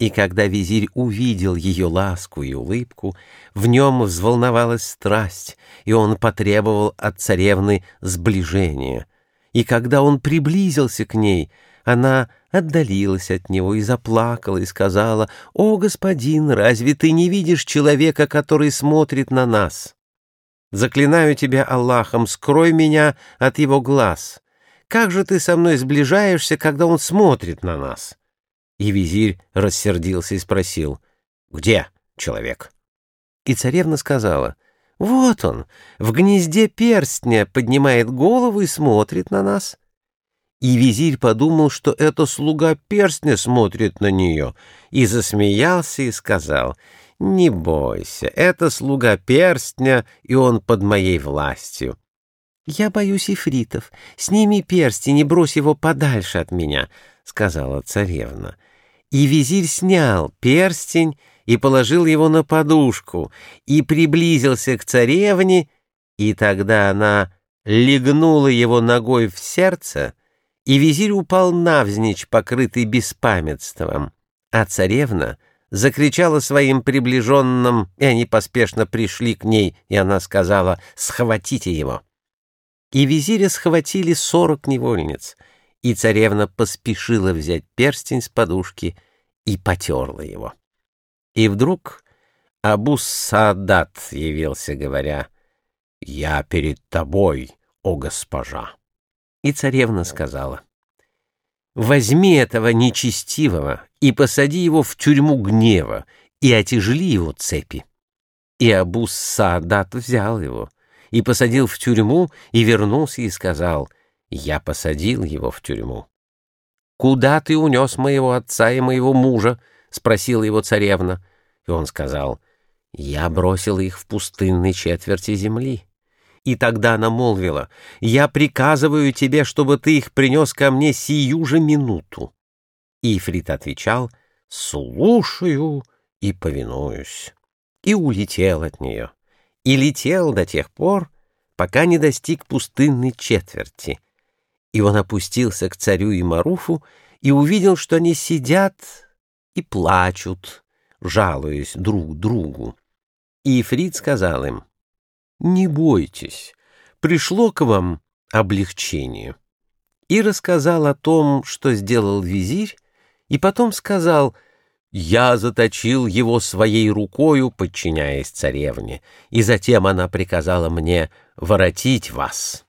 И когда визирь увидел ее ласку и улыбку, в нем взволновалась страсть, и он потребовал от царевны сближения. И когда он приблизился к ней, она отдалилась от него и заплакала, и сказала, «О, господин, разве ты не видишь человека, который смотрит на нас? Заклинаю тебя Аллахом, скрой меня от его глаз. Как же ты со мной сближаешься, когда он смотрит на нас?» И визирь рассердился и спросил, «Где человек?» И царевна сказала, «Вот он, в гнезде перстня поднимает голову и смотрит на нас». И визирь подумал, что это слуга перстня смотрит на нее, и засмеялся и сказал, «Не бойся, это слуга перстня, и он под моей властью». «Я боюсь ифритов. Сними перстень и брось его подальше от меня», — сказала царевна. И визирь снял перстень и положил его на подушку, и приблизился к царевне, и тогда она легнула его ногой в сердце, и визирь упал навзничь, покрытый беспамятством, а царевна закричала своим приближенным, и они поспешно пришли к ней, и она сказала «Схватите его!» И визиря схватили сорок невольниц — и царевна поспешила взять перстень с подушки и потерла его. И вдруг Абус-Саадат явился, говоря, «Я перед тобой, о госпожа!» И царевна сказала, «Возьми этого нечестивого и посади его в тюрьму гнева и отяжели его цепи». И Абус-Саадат взял его и посадил в тюрьму и вернулся и сказал — я посадил его в тюрьму. «Куда ты унес моего отца и моего мужа?» — спросила его царевна. И он сказал, «Я бросил их в пустынной четверти земли». И тогда она молвила, «Я приказываю тебе, чтобы ты их принес ко мне сию же минуту». Ифрит отвечал, «Слушаю и повинуюсь». И улетел от нее. И летел до тех пор, пока не достиг пустынной четверти — и он опустился к царю и Маруфу и увидел, что они сидят и плачут, жалуясь друг другу. И Ифрит сказал им, «Не бойтесь, пришло к вам облегчение». И рассказал о том, что сделал визирь, и потом сказал, «Я заточил его своей рукою, подчиняясь царевне, и затем она приказала мне воротить вас».